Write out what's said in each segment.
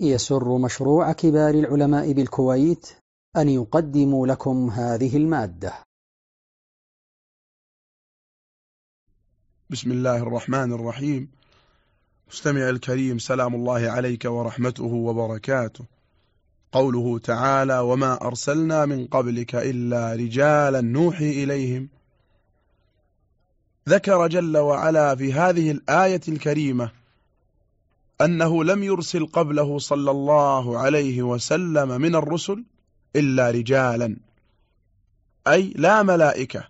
يسر مشروع كبار العلماء بالكويت أن يقدم لكم هذه المادة. بسم الله الرحمن الرحيم. مستمع الكريم سلام الله عليك ورحمته وبركاته. قوله تعالى وما أرسلنا من قبلك إلا رجالا نوحي إليهم. ذكر جل وعلا في هذه الآية الكريمة أنه لم يرسل قبله صلى الله عليه وسلم من الرسل إلا رجالا أي لا ملائكة.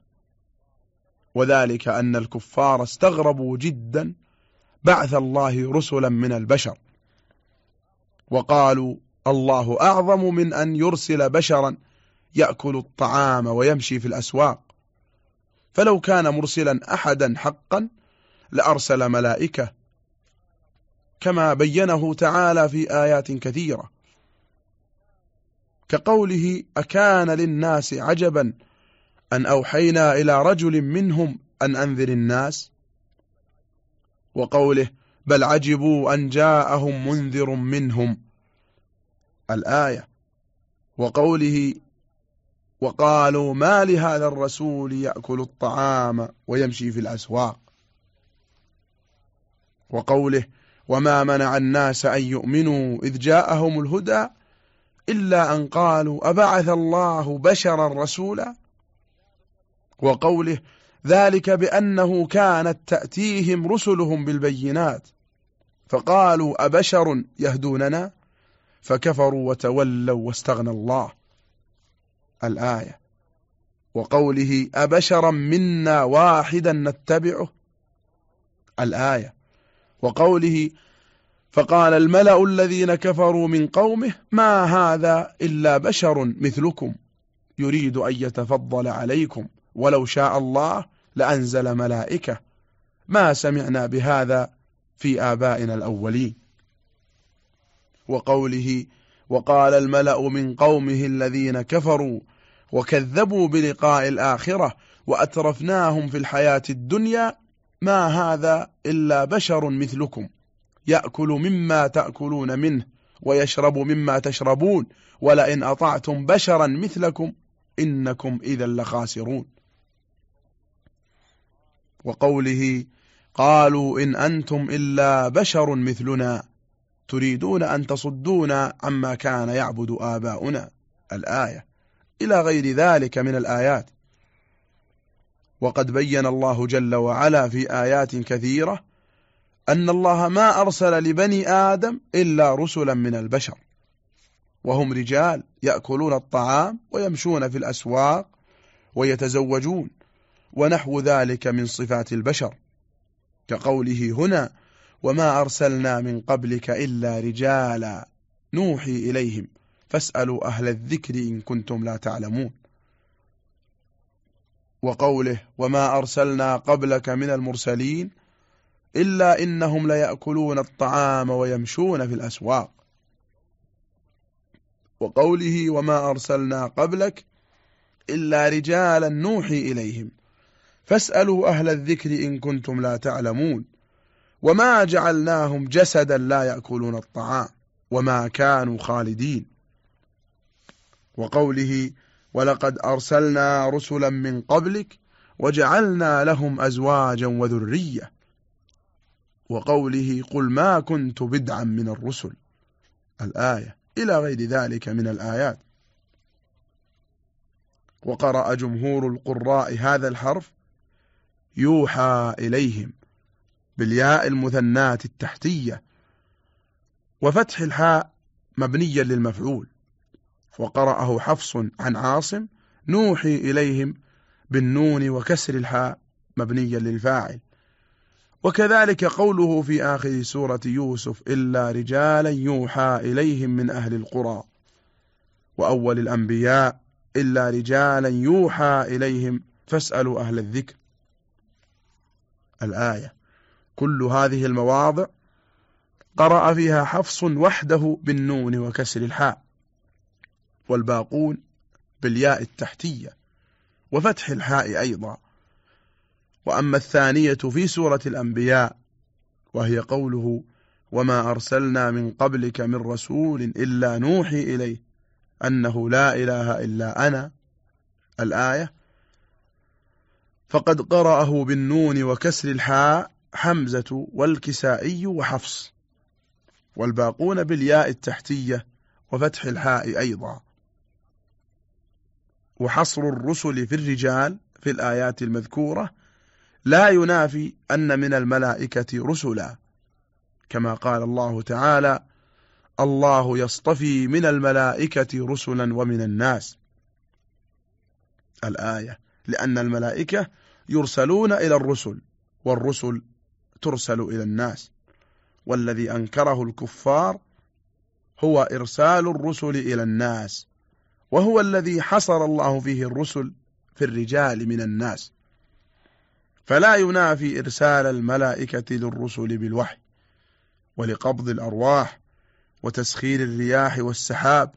وذلك أن الكفار استغربوا جدا بعث الله رسلا من البشر وقالوا الله أعظم من أن يرسل بشرا يأكل الطعام ويمشي في الأسواق. فلو كان مرسلا أحدا حقا لأرسل ملائكة كما بينه تعالى في آيات كثيرة. كقوله أكان للناس عجبا أن أوحينا إلى رجل منهم أن أنذر الناس؟ وقوله بل عجبوا أن جاءهم منذر منهم. الآية. وقوله وقالوا ما لهذا الرسول يأكل الطعام ويمشي في الأسواق؟ وقوله وما منع الناس أن يؤمنوا إذ جاءهم الهدى إلا أن قالوا أبعث الله بشرا رسولا وقوله ذلك بأنه كانت تأتيهم رسلهم بالبينات فقالوا أبشر يهدوننا فكفروا وتولوا واستغنى الله الآية وقوله أبشرا منا واحدا نتبعه الآية وقوله فقال الملأ الذين كفروا من قومه ما هذا إلا بشر مثلكم يريد أن يتفضل عليكم ولو شاء الله لأنزل ملائكة. ما سمعنا بهذا في آبائنا الأولين. وقوله وقال الملأ من قومه الذين كفروا وكذبوا بلقاء الآخرة وأترفناهم في الحياة الدنيا ما هذا إلا بشر مثلكم يأكل مما تأكلون منه ويشرب مما تشربون ولئن أطعتم بشرا مثلكم إنكم إذا لخاسرون. وقوله قالوا إن أنتم إلا بشر مثلنا تريدون أن تصدونا عما كان يعبد آباؤنا. الآية إلى غير ذلك من الآيات. وقد بين الله جل وعلا في آيات كثيرة أن الله ما أرسل لبني آدم إلا رسلا من البشر وهم رجال يأكلون الطعام ويمشون في الأسواق ويتزوجون ونحو ذلك من صفات البشر كقوله هنا وما أرسلنا من قبلك إلا رجالا نوحي إليهم فاسألوا أهل الذكر إن كنتم لا تعلمون وقوله وما أرسلنا قبلك من المرسلين إلا إنهم ليأكلون الطعام ويمشون في الأسواق. وقوله وما أرسلنا قبلك إلا رجالا نوحي إليهم. فاسألوا أهل الذكر إن كنتم لا تعلمون. وما جعلناهم جسدا لا يأكلون الطعام. وما كانوا خالدين. وقوله ولقد أرسلنا رسلا من قبلك وجعلنا لهم أزواجا وذرية. وقوله قل ما كنت بدعا من الرسل. الآية إلى غير ذلك من الآيات. وقرأ جمهور القراء هذا الحرف يوحى إليهم بالياء المثنات التحتية وفتح الحاء مبنيا للمفعول. وقرأه حفص عن عاصم نوحي إليهم بالنون وكسر الحاء مبنيا للفاعل. وكذلك قوله في آخر سورة يوسف إلا رجالا يوحى إليهم من أهل القرى. وأول الأنبياء إلا رجالا يوحى إليهم فاسألوا أهل الذكر. الآية كل هذه المواضع قرأ فيها حفص وحده بالنون وكسر الحاء. والباقون بالياء التحتية وفتح الحاء أيضا. وأما الثانية في سورة الأنبياء وهي قوله وما أرسلنا من قبلك من رسول إلا نوحي إليه أنه لا إله إلا أنا. الآية فقد قرأه بالنون وكسر الحاء حمزة والكسائي وحفص والباقون بالياء التحتية وفتح الحاء أيضا. وحصر الرسل في الرجال في الآيات المذكورة لا ينافي أن من الملائكة رسلا كما قال الله تعالى الله يصطفي من الملائكة رسلا ومن الناس الآية لأن الملائكة يرسلون إلى الرسل والرسل ترسل إلى الناس والذي أنكره الكفار هو إرسال الرسل إلى الناس وهو الذي حصر الله فيه الرسل في الرجال من الناس. فلا ينافي إرسال الملائكة للرسل بالوحي ولقبض الأرواح وتسخير الرياح والسحاب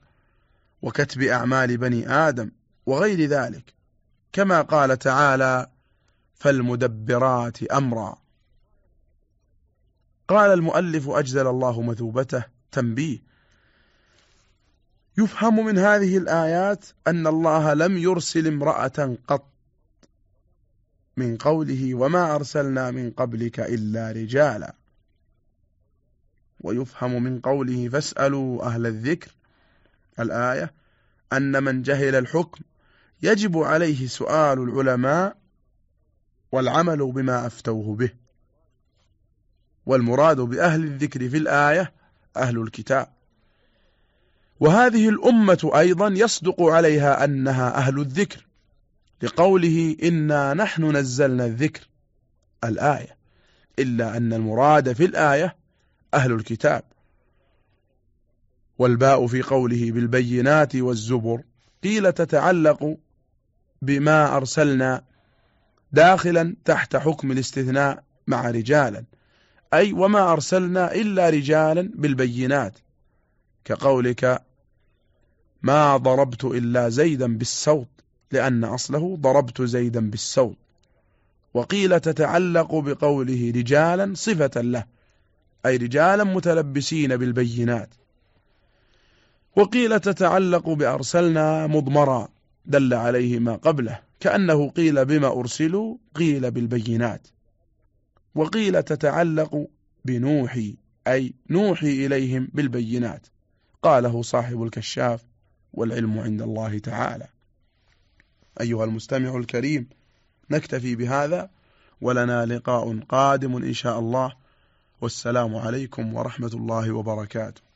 وكتب أعمال بني آدم وغير ذلك. كما قال تعالى فالمدبرات أمرا. قال المؤلف أجزل الله مثوبته تنبيه. يفهم من هذه الآيات أن الله لم يرسل امرأة قط من قوله وما أرسلنا من قبلك إلا رجالا. ويفهم من قوله فاسألوا أهل الذكر الآية أن من جهل الحكم يجب عليه سؤال العلماء والعمل بما أفتوه به. والمراد بأهل الذكر في الآية أهل الكتاب. وهذه الأمة أيضا يصدق عليها أنها أهل الذكر لقوله إنا نحن نزلنا الذكر الآية إلا أن المراد في الآية أهل الكتاب. والباء في قوله بالبينات والزبر قيل تتعلق بما أرسلنا داخلا تحت حكم الاستثناء مع رجالا أي وما أرسلنا إلا رجالا بالبينات كقولك ما ضربت إلا زيدا بالسوط لأن أصله ضربت زيدا بالسوط وقيل تتعلق بقوله رجالا صفة له أي رجالا متلبسين بالبينات. وقيل تتعلق بأرسلنا مضمرا دل عليه ما قبله كأنه قيل بما أرسلوا قيل بالبينات. وقيل تتعلق بنوحي أي نوحي إليهم بالبينات. قاله صاحب الكشاف والعلم عند الله تعالى. أيها المستمع الكريم نكتفي بهذا ولنا لقاء قادم إن شاء الله. والسلام عليكم ورحمة الله وبركاته.